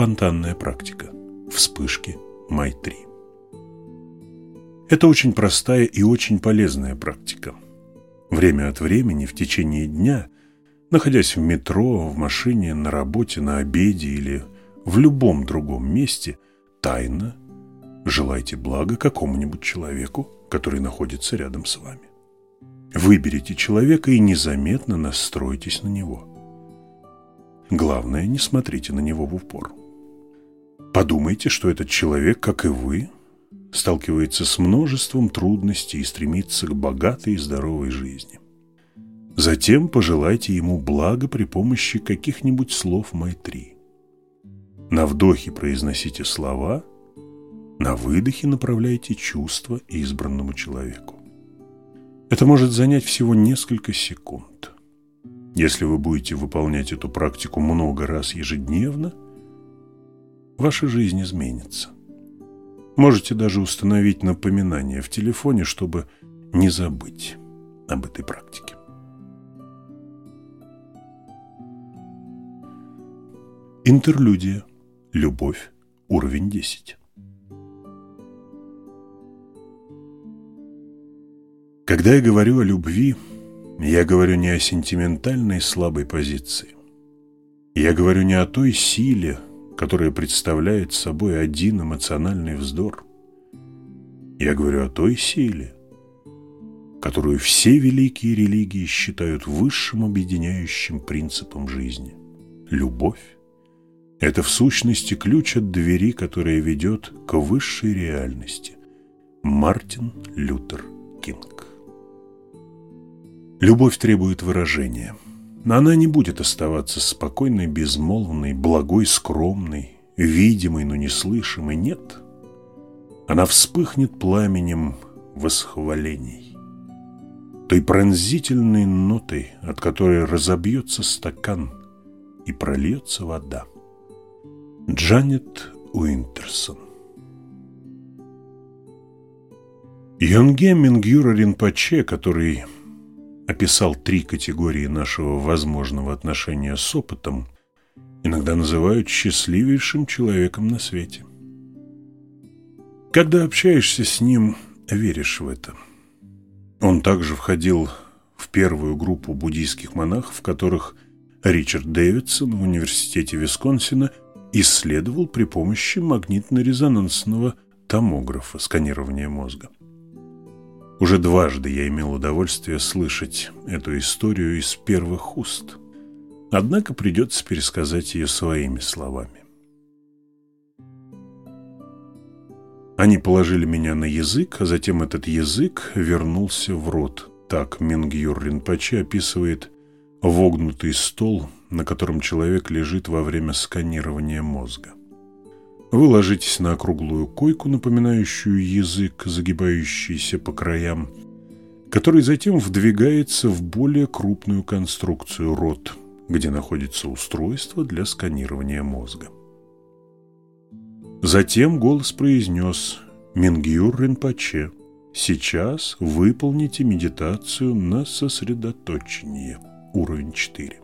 спонтанная практика, вспышки Майтри. Это очень простая и очень полезная практика. Время от времени, в течение дня, находясь в метро, в машине, на работе, на обеде или в любом другом месте, тайно желайте блага какому-нибудь человеку, который находится рядом с вами. Выберите человека и незаметно настройтесь на него. Главное, не смотрите на него в упор. Подумайте, что этот человек, как и вы, сталкивается с множеством трудностей и стремится к богатой и здоровой жизни. Затем пожелайте ему блага при помощи каких-нибудь слов Майтри. На вдохе произносите слова, на выдохе направляйте чувства избранному человеку. Это может занять всего несколько секунд. Если вы будете выполнять эту практику много раз ежедневно, ваша жизнь изменится. Можете даже установить напоминание в телефоне, чтобы не забыть об этой практике. Интерлюдия. Любовь. Уровень 10. Когда я говорю о любви, я говорю не о сентиментальной слабой позиции. Я говорю не о той силе, которая представляет собой один эмоциональный вздор. Я говорю о той силе, которую все великие религии считают высшим объединяющим принципом жизни. Любовь – это в сущности ключ от двери, которая ведет к высшей реальности. Мартин Лютер Кинг Любовь требует выражения. Она не будет оставаться спокойной, безмолвной, благой, скромной, видимой, но не слышимой. Нет. Она вспыхнет пламенем восхвалений. Той пронзительной нотой, от которой разобьется стакан и прольется вода. Джанет Уинтерсон Йонге Мингюра Ринпоче, который описал три категории нашего возможного отношения с опытом, иногда называют счастливейшим человеком на свете. Когда общаешься с ним, веришь в это. Он также входил в первую группу буддийских монахов, которых Ричард Дэвидсон в университете Висконсина исследовал при помощи магнитно-резонансного томографа сканирования мозга. Уже дважды я имел удовольствие слышать эту историю из первых уст. Однако придется пересказать ее своими словами. Они положили меня на язык, а затем этот язык вернулся в рот. Так Мингюр Ринпоче описывает вогнутый стол, на котором человек лежит во время сканирования мозга. Вы ложитесь на округлую койку, напоминающую язык, загибающийся по краям, который затем вдвигается в более крупную конструкцию рот, где находится устройство для сканирования мозга. Затем голос произнес «Мингюр Ринпоче, сейчас выполните медитацию на сосредоточение, уровень 4.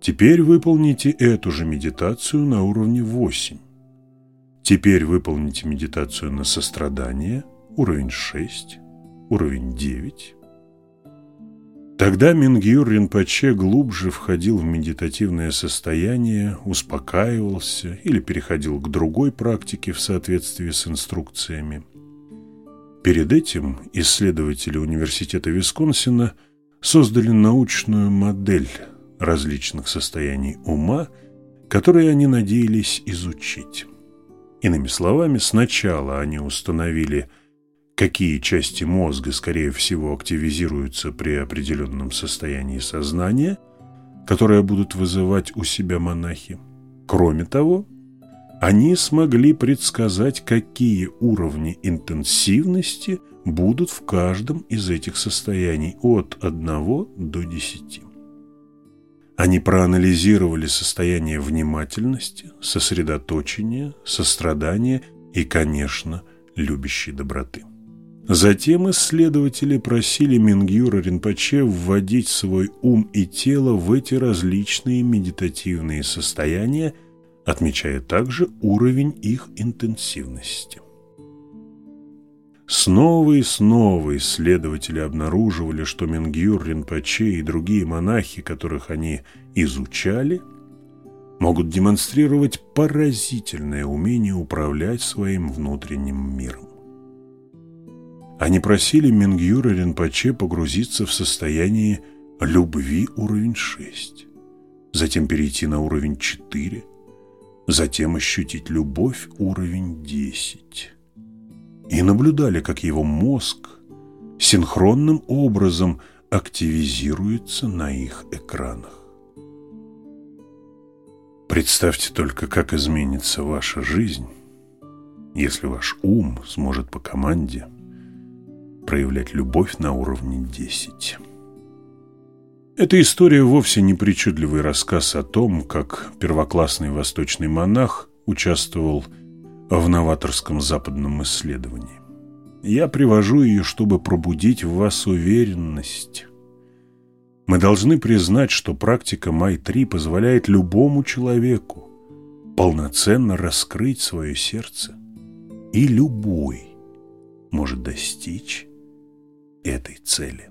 Теперь выполните эту же медитацию на уровне 8. Теперь выполните медитацию на сострадание, уровень 6, уровень 9. Тогда Мингюр Ринпоче глубже входил в медитативное состояние, успокаивался или переходил к другой практике в соответствии с инструкциями. Перед этим исследователи Университета Висконсина создали научную модель различных состояний ума, которые они надеялись изучить. Иными словами, сначала они установили, какие части мозга, скорее всего, активизируются при определенном состоянии сознания, которое будут вызывать у себя монахи. Кроме того, они смогли предсказать, какие уровни интенсивности будут в каждом из этих состояний от 1 до 10. Они проанализировали состояние внимательности, сосредоточения, сострадания и, конечно, любящей доброты. Затем исследователи просили Мингюра Ринпоче вводить свой ум и тело в эти различные медитативные состояния отмечая также уровень их интенсивности. Снова и снова исследователи обнаруживали, что Менгюр, Ринпоче и другие монахи, которых они изучали, могут демонстрировать поразительное умение управлять своим внутренним миром. Они просили Мингюра Ринпоче погрузиться в состояние любви уровень 6, затем перейти на уровень 4, затем ощутить любовь уровень 10 и наблюдали, как его мозг синхронным образом активизируется на их экранах. Представьте только, как изменится ваша жизнь, если ваш ум сможет по команде проявлять любовь на уровне 10. Эта история вовсе не причудливый рассказ о том, как первоклассный восточный монах участвовал в в новаторском западном исследовании. Я привожу ее, чтобы пробудить в вас уверенность. Мы должны признать, что практика Май-3 позволяет любому человеку полноценно раскрыть свое сердце, и любой может достичь этой цели.